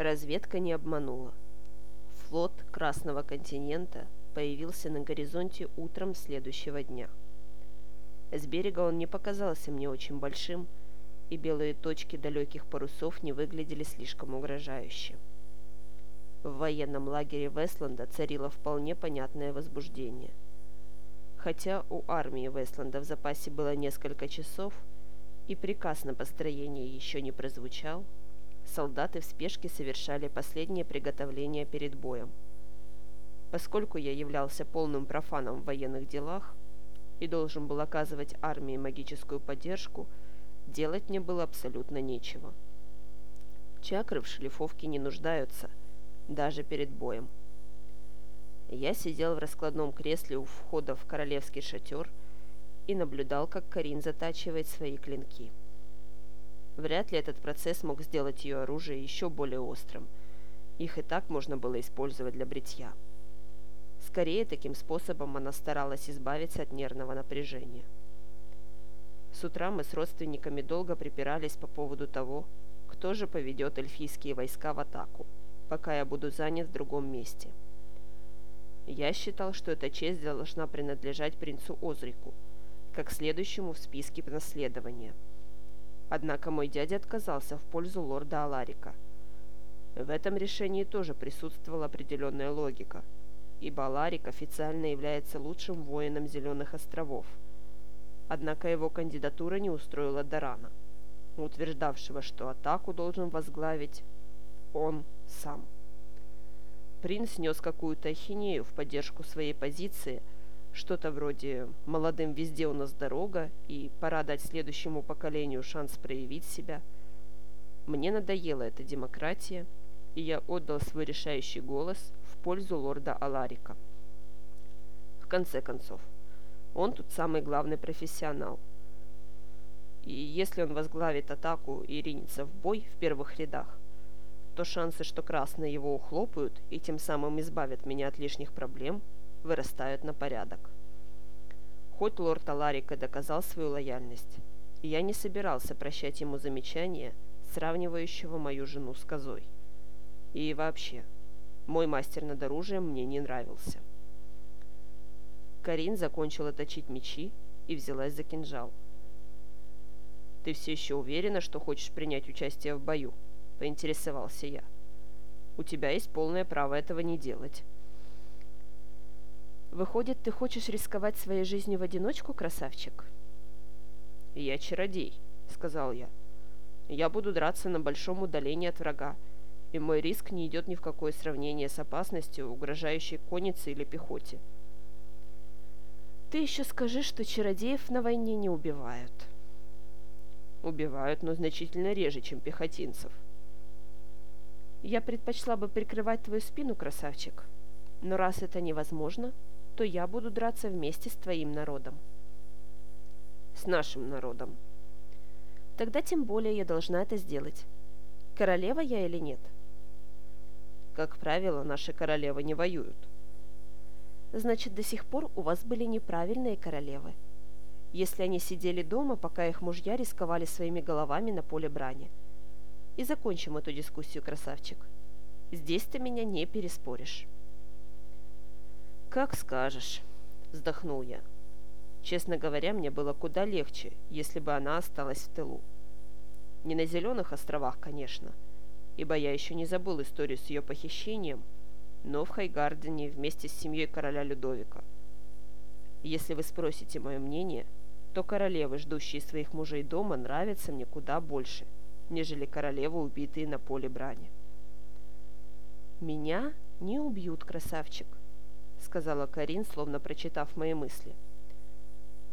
Разведка не обманула. Флот Красного континента появился на горизонте утром следующего дня. С берега он не показался мне очень большим, и белые точки далеких парусов не выглядели слишком угрожающе. В военном лагере Вестланда царило вполне понятное возбуждение. Хотя у армии Вестланда в запасе было несколько часов, и приказ на построение еще не прозвучал, солдаты в спешке совершали последние приготовления перед боем. Поскольку я являлся полным профаном в военных делах и должен был оказывать армии магическую поддержку, делать мне было абсолютно нечего. Чакры в шлифовке не нуждаются, даже перед боем. Я сидел в раскладном кресле у входа в королевский шатер и наблюдал, как Карин затачивает свои клинки. Вряд ли этот процесс мог сделать ее оружие еще более острым. Их и так можно было использовать для бритья. Скорее, таким способом она старалась избавиться от нервного напряжения. С утра мы с родственниками долго припирались по поводу того, кто же поведет эльфийские войска в атаку, пока я буду занят в другом месте. Я считал, что эта честь должна принадлежать принцу Озрику, как следующему в списке наследования – Однако мой дядя отказался в пользу лорда Аларика. В этом решении тоже присутствовала определенная логика, ибо Аларик официально является лучшим воином Зеленых островов. Однако его кандидатура не устроила Дарана, утверждавшего, что атаку должен возглавить он сам. Принц нес какую-то ахинею в поддержку своей позиции – что-то вроде «молодым везде у нас дорога» и «пора дать следующему поколению шанс проявить себя». Мне надоела эта демократия, и я отдал свой решающий голос в пользу лорда Аларика. В конце концов, он тут самый главный профессионал. И если он возглавит атаку и ринется в бой в первых рядах, то шансы, что красные его ухлопают и тем самым избавят меня от лишних проблем – вырастают на порядок. Хоть лорд Аларик и доказал свою лояльность, я не собирался прощать ему замечания, сравнивающего мою жену с козой. И вообще, мой мастер над оружием мне не нравился. Карин закончила точить мечи и взялась за кинжал. «Ты все еще уверена, что хочешь принять участие в бою?» – поинтересовался я. «У тебя есть полное право этого не делать». Выходит, ты хочешь рисковать своей жизнью в одиночку, красавчик? Я чародей, сказал я. Я буду драться на большом удалении от врага, и мой риск не идет ни в какое сравнение с опасностью, угрожающей коннице или пехоте. Ты еще скажи, что чародеев на войне не убивают. Убивают, но значительно реже, чем пехотинцев. Я предпочла бы прикрывать твою спину, красавчик. Но раз это невозможно, то я буду драться вместе с твоим народом. С нашим народом. Тогда тем более я должна это сделать. Королева я или нет? Как правило, наши королевы не воюют. Значит, до сих пор у вас были неправильные королевы. Если они сидели дома, пока их мужья рисковали своими головами на поле брани. И закончим эту дискуссию, красавчик. Здесь ты меня не переспоришь. «Как скажешь», — вздохнул я. Честно говоря, мне было куда легче, если бы она осталась в тылу. Не на Зеленых островах, конечно, ибо я еще не забыл историю с ее похищением, но в Хайгардене вместе с семьей короля Людовика. Если вы спросите мое мнение, то королевы, ждущие своих мужей дома, нравятся мне куда больше, нежели королевы, убитые на поле брани. «Меня не убьют, красавчик», — сказала Карин, словно прочитав мои мысли.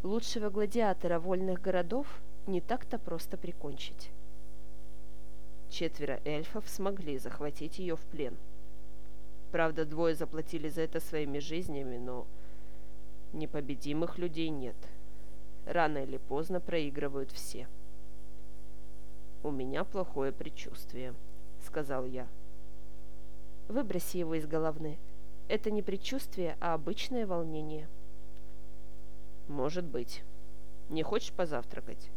«Лучшего гладиатора вольных городов не так-то просто прикончить». Четверо эльфов смогли захватить ее в плен. Правда, двое заплатили за это своими жизнями, но непобедимых людей нет. Рано или поздно проигрывают все. «У меня плохое предчувствие», — сказал я. «Выброси его из головны», это не предчувствие, а обычное волнение. Может быть. Не хочешь позавтракать?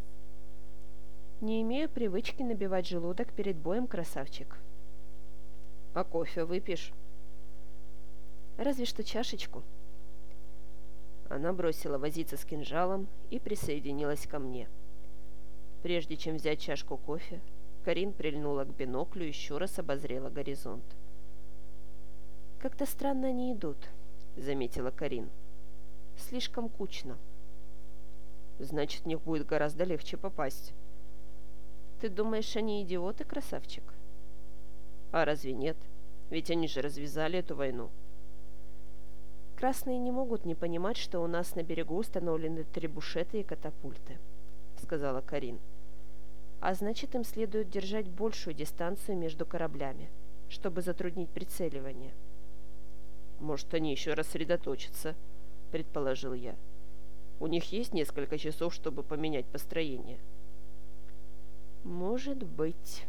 Не имею привычки набивать желудок перед боем, красавчик. А кофе выпьешь? Разве что чашечку. Она бросила возиться с кинжалом и присоединилась ко мне. Прежде чем взять чашку кофе, Карин прильнула к биноклю и еще раз обозрела горизонт. «Как-то странно они идут», — заметила Карин. «Слишком кучно». «Значит, в них будет гораздо легче попасть». «Ты думаешь, они идиоты, красавчик?» «А разве нет? Ведь они же развязали эту войну». «Красные не могут не понимать, что у нас на берегу установлены требушеты и катапульты», — сказала Карин. «А значит, им следует держать большую дистанцию между кораблями, чтобы затруднить прицеливание». «Может, они еще рассредоточатся», — предположил я. «У них есть несколько часов, чтобы поменять построение». «Может быть».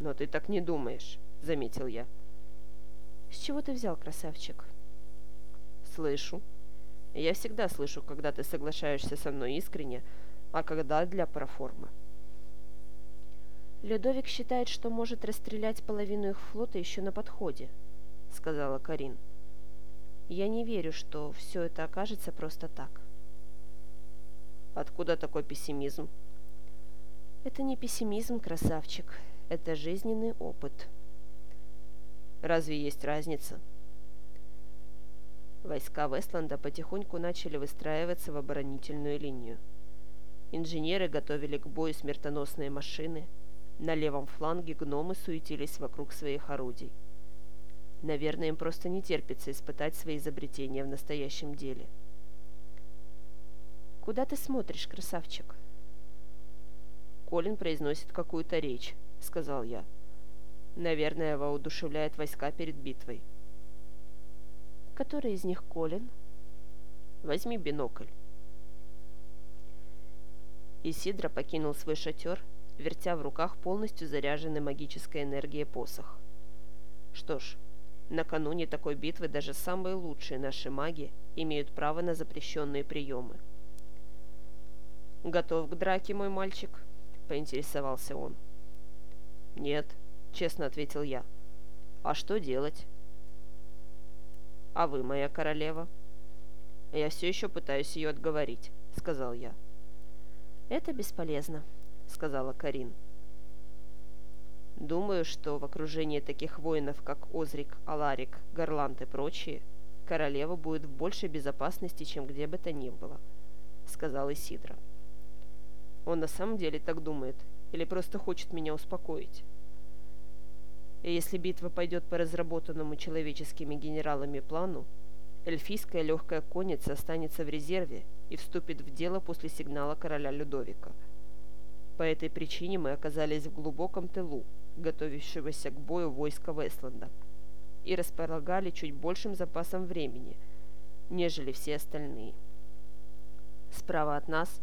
«Но ты так не думаешь», — заметил я. «С чего ты взял, красавчик?» «Слышу. Я всегда слышу, когда ты соглашаешься со мной искренне, а когда для проформы». Людовик считает, что может расстрелять половину их флота еще на подходе, — сказала Карин. «Я не верю, что все это окажется просто так». «Откуда такой пессимизм?» «Это не пессимизм, красавчик. Это жизненный опыт». «Разве есть разница?» Войска Вестланда потихоньку начали выстраиваться в оборонительную линию. Инженеры готовили к бою смертоносные машины. На левом фланге гномы суетились вокруг своих орудий. Наверное, им просто не терпится испытать свои изобретения в настоящем деле. «Куда ты смотришь, красавчик?» «Колин произносит какую-то речь», — сказал я. «Наверное, воодушевляет войска перед битвой». «Который из них Колин?» «Возьми бинокль». Исидра покинул свой шатер, вертя в руках полностью заряженный магической энергией посох. Что ж, Накануне такой битвы даже самые лучшие наши маги имеют право на запрещенные приемы. «Готов к драке, мой мальчик?» – поинтересовался он. «Нет», – честно ответил я. «А что делать?» «А вы, моя королева?» «Я все еще пытаюсь ее отговорить», – сказал я. «Это бесполезно», – сказала Карин. Думаю, что в окружении таких воинов, как Озрик, Аларик, Гарланд и прочие, королева будет в большей безопасности, чем где бы то ни было», — сказал Исидра. «Он на самом деле так думает или просто хочет меня успокоить?» И если битва пойдет по разработанному человеческими генералами плану, эльфийская легкая конница останется в резерве и вступит в дело после сигнала короля Людовика. По этой причине мы оказались в глубоком тылу, готовящегося к бою войска Вестланда, и располагали чуть большим запасом времени, нежели все остальные. Справа от нас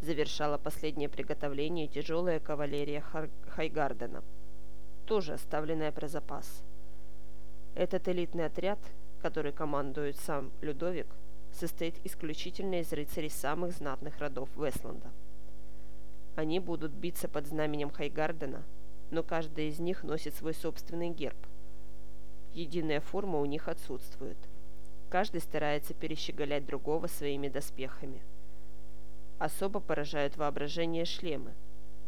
завершала последнее приготовление тяжелая кавалерия Хар Хайгардена, тоже оставленная про запас. Этот элитный отряд, который командует сам Людовик, состоит исключительно из рыцарей самых знатных родов Вестланда. Они будут биться под знаменем Хайгардена – но каждый из них носит свой собственный герб. Единая форма у них отсутствует. Каждый старается перещеголять другого своими доспехами. Особо поражают воображение шлемы.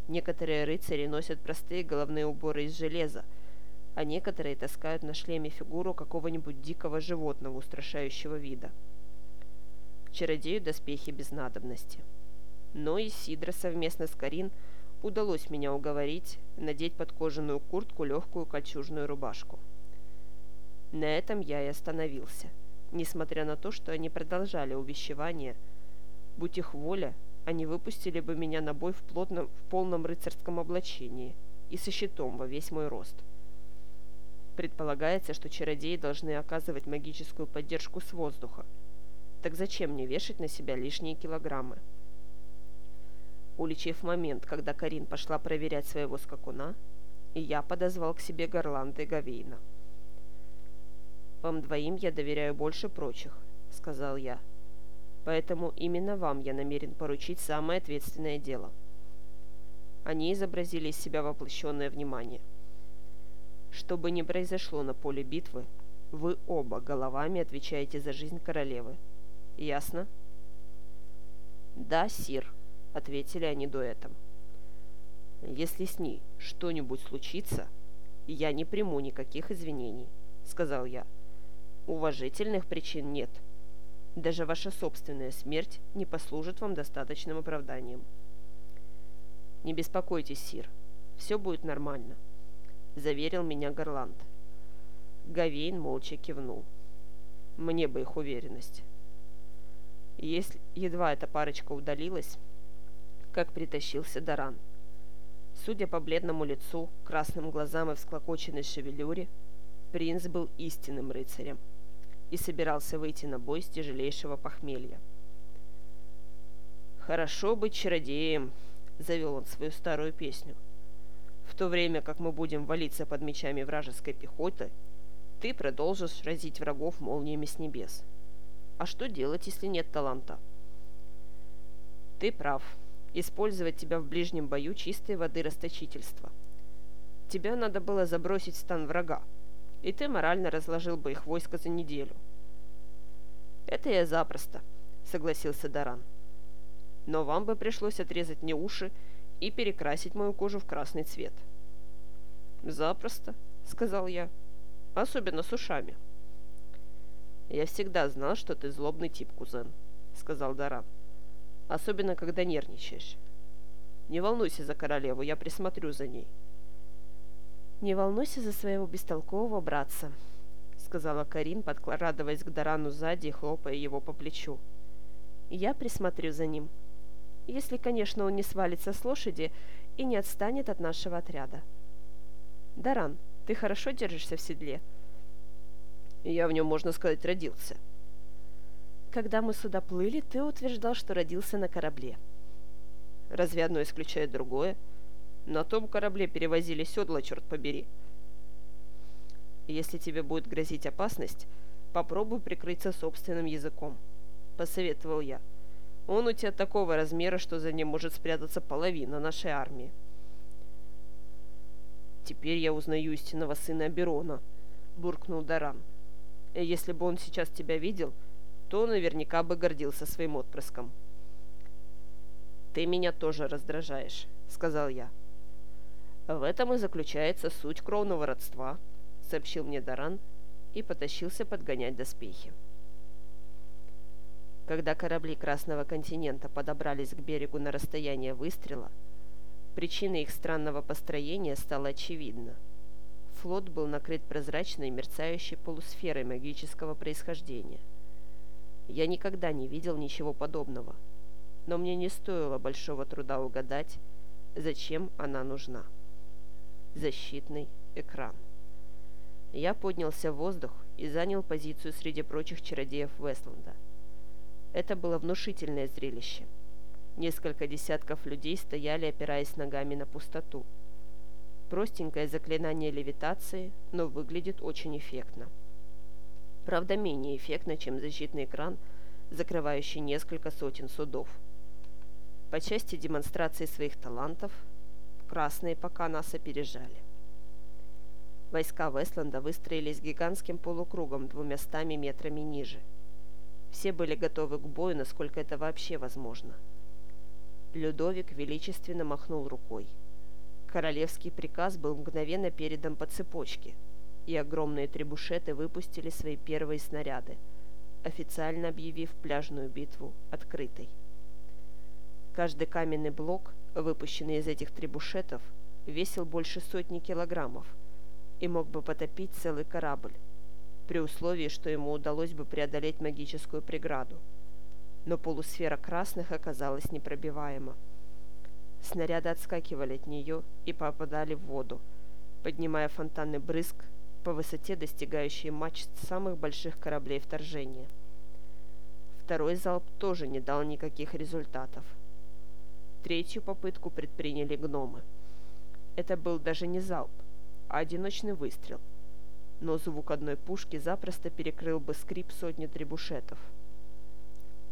Некоторые рыцари носят простые головные уборы из железа, а некоторые таскают на шлеме фигуру какого-нибудь дикого животного устрашающего вида. Чародею доспехи без надобности. Но и Сидра совместно с Карин – удалось меня уговорить надеть под кожаную куртку легкую кольчужную рубашку. На этом я и остановился, несмотря на то, что они продолжали увещевание. Будь их воля, они выпустили бы меня на бой в, плотном, в полном рыцарском облачении и со щитом во весь мой рост. Предполагается, что чародеи должны оказывать магическую поддержку с воздуха. Так зачем мне вешать на себя лишние килограммы? Уличив момент, когда Карин пошла проверять своего скакуна, и я подозвал к себе Горланда и Гавейна. «Вам двоим я доверяю больше прочих», — сказал я. «Поэтому именно вам я намерен поручить самое ответственное дело». Они изобразили из себя воплощенное внимание. Что бы ни произошло на поле битвы, вы оба головами отвечаете за жизнь королевы. Ясно? Да, сир, ответили они дуэтом. Если с ней что-нибудь случится, я не приму никаких извинений, сказал я. Уважительных причин нет. Даже ваша собственная смерть не послужит вам достаточным оправданием. Не беспокойтесь, сир, все будет нормально, заверил меня Горланд. Гавейн молча кивнул. Мне бы их уверенность. Если едва эта парочка удалилась, как притащился Даран. Судя по бледному лицу, красным глазам и всклокоченной шевелюре, принц был истинным рыцарем и собирался выйти на бой с тяжелейшего похмелья. «Хорошо быть чародеем», — завел он свою старую песню. «В то время как мы будем валиться под мечами вражеской пехоты, ты продолжишь разить врагов молниями с небес. А что делать, если нет таланта? Ты прав. Использовать тебя в ближнем бою чистой воды расточительства. Тебя надо было забросить стан врага, и ты морально разложил бы их войско за неделю. Это я запросто, согласился Даран. Но вам бы пришлось отрезать мне уши и перекрасить мою кожу в красный цвет. Запросто, сказал я особенно с ушами. «Я всегда знал, что ты злобный тип, кузен», — сказал Даран. «Особенно, когда нервничаешь. Не волнуйся за королеву, я присмотрю за ней». «Не волнуйся за своего бестолкового братца», — сказала Карин, подкладываясь к Дарану сзади и хлопая его по плечу. «Я присмотрю за ним. Если, конечно, он не свалится с лошади и не отстанет от нашего отряда. Даран, ты хорошо держишься в седле?» «Я в нем, можно сказать, родился». «Когда мы сюда плыли, ты утверждал, что родился на корабле». «Разве одно исключает другое? На том корабле перевозили седла, черт побери». «Если тебе будет грозить опасность, попробуй прикрыться собственным языком», — посоветовал я. «Он у тебя такого размера, что за ним может спрятаться половина нашей армии». «Теперь я узнаю истинного сына Аберона», — буркнул Даран. «Если бы он сейчас тебя видел, то наверняка бы гордился своим отпрыском». «Ты меня тоже раздражаешь», — сказал я. «В этом и заключается суть кровного родства», — сообщил мне Даран и потащился подгонять доспехи. Когда корабли Красного континента подобрались к берегу на расстояние выстрела, Причина их странного построения стала очевидна. Флот был накрыт прозрачной мерцающей полусферой магического происхождения. Я никогда не видел ничего подобного, но мне не стоило большого труда угадать, зачем она нужна. Защитный экран. Я поднялся в воздух и занял позицию среди прочих чародеев Вестланда. Это было внушительное зрелище – Несколько десятков людей стояли, опираясь ногами на пустоту. Простенькое заклинание левитации, но выглядит очень эффектно. Правда, менее эффектно, чем защитный экран, закрывающий несколько сотен судов. По части демонстрации своих талантов, красные пока нас опережали. Войска Вестланда выстроились гигантским полукругом двумя стами метрами ниже. Все были готовы к бою, насколько это вообще возможно – Людовик величественно махнул рукой. Королевский приказ был мгновенно передан по цепочке, и огромные требушеты выпустили свои первые снаряды, официально объявив пляжную битву открытой. Каждый каменный блок, выпущенный из этих требушетов, весил больше сотни килограммов и мог бы потопить целый корабль, при условии, что ему удалось бы преодолеть магическую преграду – но полусфера красных оказалась непробиваема. Снаряды отскакивали от нее и попадали в воду, поднимая фонтаны брызг по высоте, достигающие мачт самых больших кораблей вторжения. Второй залп тоже не дал никаких результатов. Третью попытку предприняли гномы. Это был даже не залп, а одиночный выстрел. Но звук одной пушки запросто перекрыл бы скрип сотни требушетов –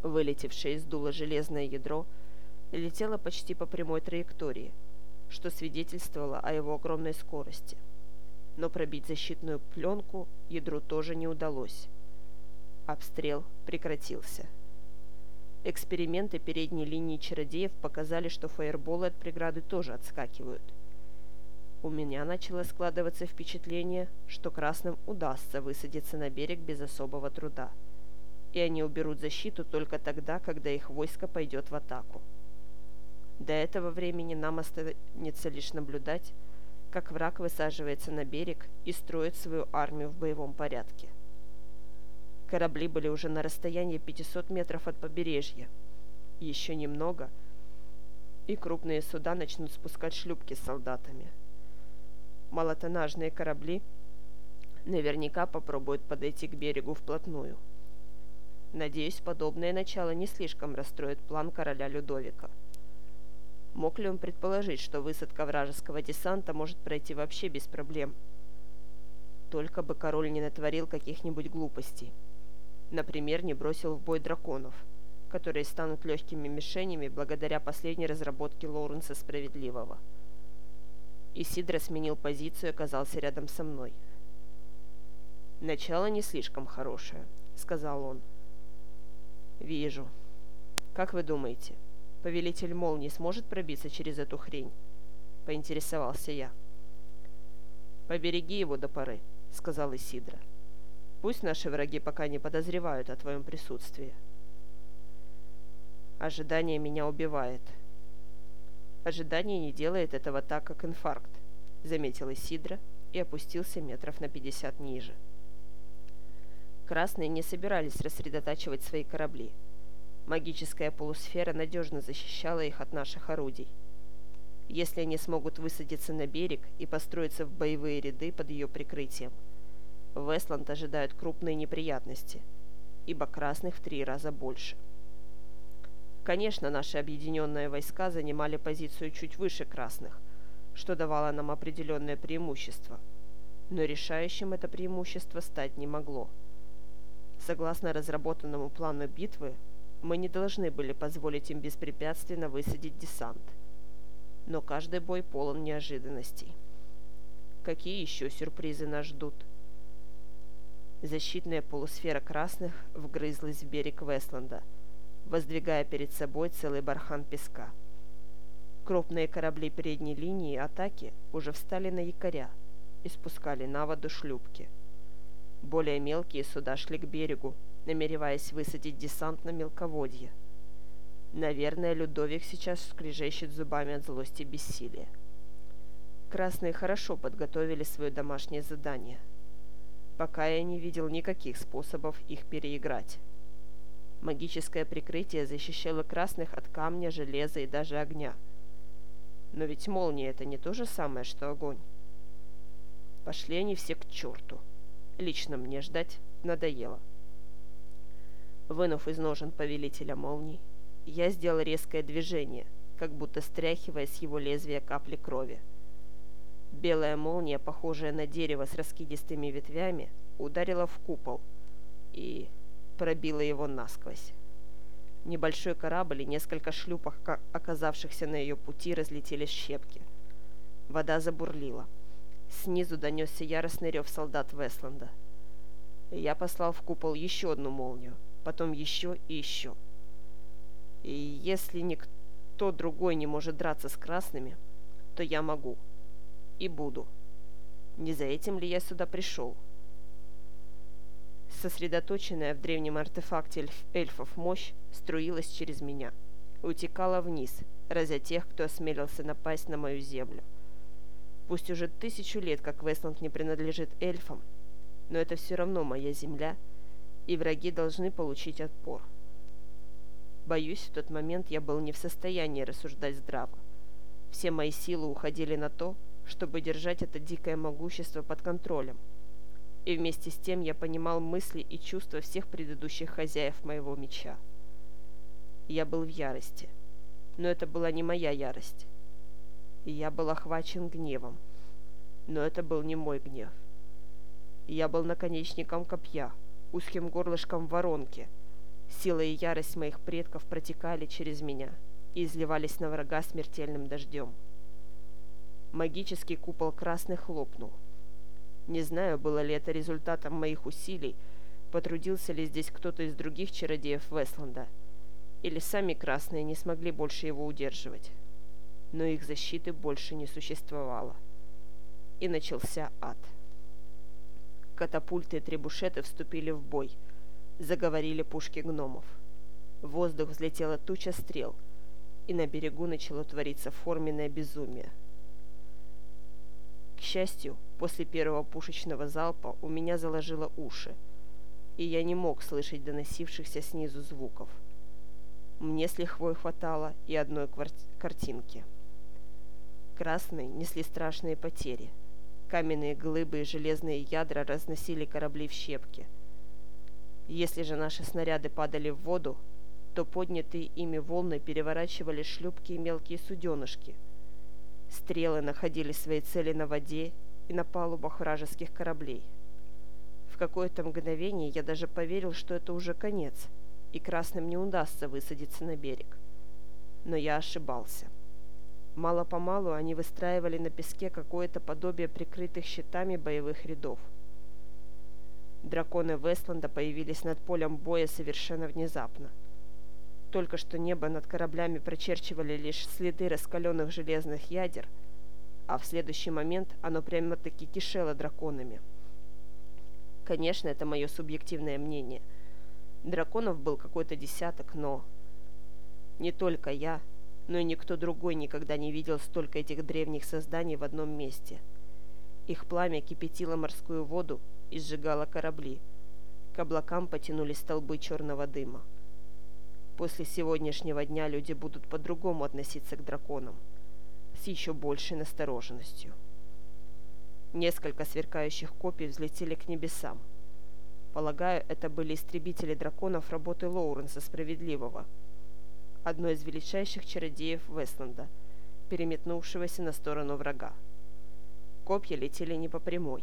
Вылетевшее из дула железное ядро летело почти по прямой траектории, что свидетельствовало о его огромной скорости. Но пробить защитную пленку ядру тоже не удалось. Обстрел прекратился. Эксперименты передней линии чародеев показали, что фаерболы от преграды тоже отскакивают. У меня начало складываться впечатление, что красным удастся высадиться на берег без особого труда. И они уберут защиту только тогда, когда их войско пойдет в атаку. До этого времени нам останется лишь наблюдать, как враг высаживается на берег и строит свою армию в боевом порядке. Корабли были уже на расстоянии 500 метров от побережья. Еще немного, и крупные суда начнут спускать шлюпки с солдатами. Малотонажные корабли наверняка попробуют подойти к берегу вплотную. Надеюсь, подобное начало не слишком расстроит план короля Людовика. Мог ли он предположить, что высадка вражеского десанта может пройти вообще без проблем? Только бы король не натворил каких-нибудь глупостей. Например, не бросил в бой драконов, которые станут легкими мишенями благодаря последней разработке Лоуренса Справедливого. Исидро сменил позицию и оказался рядом со мной. «Начало не слишком хорошее», — сказал он. «Вижу. Как вы думаете, повелитель Мол не сможет пробиться через эту хрень?» — поинтересовался я. «Побереги его до поры», — сказал Исидро. Пусть наши враги пока не подозревают о твоем присутствии. Ожидание меня убивает. Ожидание не делает этого так, как инфаркт, заметил Исидра и опустился метров на пятьдесят ниже. Красные не собирались рассредотачивать свои корабли. Магическая полусфера надежно защищала их от наших орудий. Если они смогут высадиться на берег и построиться в боевые ряды под ее прикрытием – Вестланд ожидают крупные неприятности, ибо красных в три раза больше. Конечно, наши объединенные войска занимали позицию чуть выше красных, что давало нам определенное преимущество, но решающим это преимущество стать не могло. Согласно разработанному плану битвы, мы не должны были позволить им беспрепятственно высадить десант. Но каждый бой полон неожиданностей. Какие еще сюрпризы нас ждут? Защитная полусфера красных вгрызлась в берег Вестланда, воздвигая перед собой целый бархан песка. Крупные корабли передней линии атаки уже встали на якоря и спускали на воду шлюпки. Более мелкие суда шли к берегу, намереваясь высадить десант на мелководье. Наверное, Людовик сейчас скрежещет зубами от злости и бессилия. Красные хорошо подготовили свое домашнее задание – пока я не видел никаких способов их переиграть. Магическое прикрытие защищало красных от камня, железа и даже огня. Но ведь молния это не то же самое, что огонь. Пошли они все к черту. Лично мне ждать надоело. Вынув из ножен повелителя молний, я сделал резкое движение, как будто стряхивая с его лезвия капли крови. Белая молния, похожая на дерево с раскидистыми ветвями, ударила в купол и пробила его насквозь. Небольшой корабль и несколько шлюпок, оказавшихся на ее пути, разлетелись щепки. Вода забурлила. Снизу донесся яростный рев солдат Вестланда. Я послал в купол еще одну молнию, потом еще и еще. И если никто другой не может драться с красными, то я могу — и буду. Не за этим ли я сюда пришел? Сосредоточенная в древнем артефакте эльф эльфов мощь струилась через меня, утекала вниз, разя тех, кто осмелился напасть на мою землю. Пусть уже тысячу лет, как Вестланд не принадлежит эльфам, но это все равно моя земля, и враги должны получить отпор. Боюсь, в тот момент я был не в состоянии рассуждать здраво. Все мои силы уходили на то, чтобы держать это дикое могущество под контролем. И вместе с тем я понимал мысли и чувства всех предыдущих хозяев моего меча. Я был в ярости. Но это была не моя ярость. Я был охвачен гневом. Но это был не мой гнев. Я был наконечником копья, узким горлышком воронки. Сила и ярость моих предков протекали через меня и изливались на врага смертельным дождем. Магический купол красных хлопнул. Не знаю, было ли это результатом моих усилий, потрудился ли здесь кто-то из других чародеев Вестланда, или сами красные не смогли больше его удерживать. Но их защиты больше не существовало. И начался ад. Катапульты и требушеты вступили в бой. Заговорили пушки гномов. В воздух взлетела туча стрел, и на берегу начало твориться форменное безумие. К счастью, после первого пушечного залпа у меня заложило уши, и я не мог слышать доносившихся снизу звуков. Мне с лихвой хватало и одной картинки. Красные несли страшные потери – Каменные глыбы и железные ядра разносили корабли в щепки. Если же наши снаряды падали в воду, то поднятые ими волны переворачивали шлюпки и мелкие суденышки. Стрелы находили свои цели на воде и на палубах вражеских кораблей. В какое-то мгновение я даже поверил, что это уже конец, и красным не удастся высадиться на берег. Но я ошибался. Мало-помалу они выстраивали на песке какое-то подобие прикрытых щитами боевых рядов. Драконы Вестланда появились над полем боя совершенно внезапно. Только что небо над кораблями прочерчивали лишь следы раскаленных железных ядер, а в следующий момент оно прямо-таки кишело драконами. Конечно, это мое субъективное мнение. Драконов был какой-то десяток, но... Не только я, но и никто другой никогда не видел столько этих древних созданий в одном месте. Их пламя кипятило морскую воду и сжигало корабли. К облакам потянулись столбы черного дыма. После сегодняшнего дня люди будут по-другому относиться к драконам, с еще большей настороженностью. Несколько сверкающих копий взлетели к небесам. Полагаю, это были истребители драконов работы Лоуренса Справедливого – одной из величайших чародеев Вестланда, переметнувшегося на сторону врага. Копья летели не по прямой.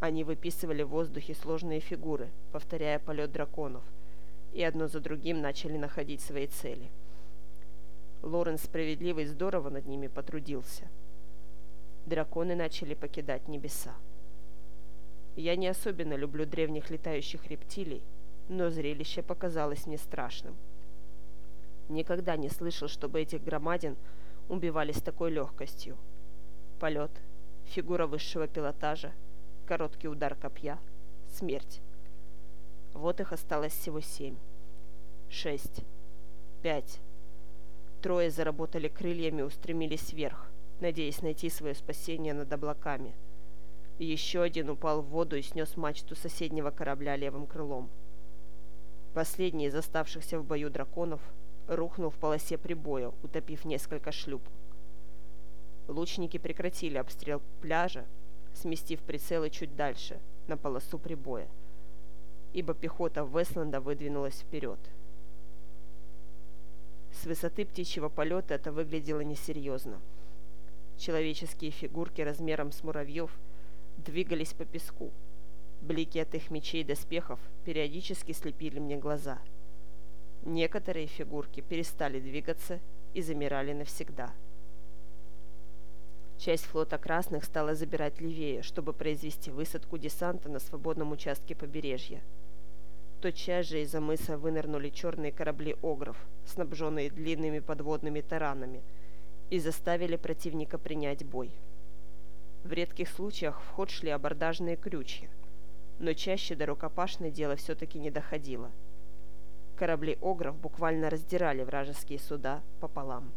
Они выписывали в воздухе сложные фигуры, повторяя полет драконов, и одно за другим начали находить свои цели. Лоренс справедливый здорово над ними потрудился. Драконы начали покидать небеса. Я не особенно люблю древних летающих рептилий, но зрелище показалось мне страшным – Никогда не слышал, чтобы этих громадин убивали с такой легкостью. Полет, фигура высшего пилотажа, короткий удар копья, смерть. Вот их осталось всего семь. Шесть. Пять. Трое заработали крыльями и устремились вверх, надеясь найти свое спасение над облаками. Еще один упал в воду и снес мачту соседнего корабля левым крылом. Последний из оставшихся в бою драконов рухнул в полосе прибоя, утопив несколько шлюпок. Лучники прекратили обстрел пляжа, сместив прицелы чуть дальше, на полосу прибоя, ибо пехота Вестланда выдвинулась вперед. С высоты птичьего полета это выглядело несерьезно. Человеческие фигурки размером с муравьев двигались по песку. Блики от их мечей и доспехов периодически слепили мне глаза – Некоторые фигурки перестали двигаться и замирали навсегда. Часть флота красных стала забирать левее, чтобы произвести высадку десанта на свободном участке побережья. Тотчас же из-за мыса вынырнули черные корабли «Огров», снабженные длинными подводными таранами, и заставили противника принять бой. В редких случаях в ход шли абордажные крючья, но чаще до рукопашной дело все-таки не доходило – корабли Огров буквально раздирали вражеские суда пополам.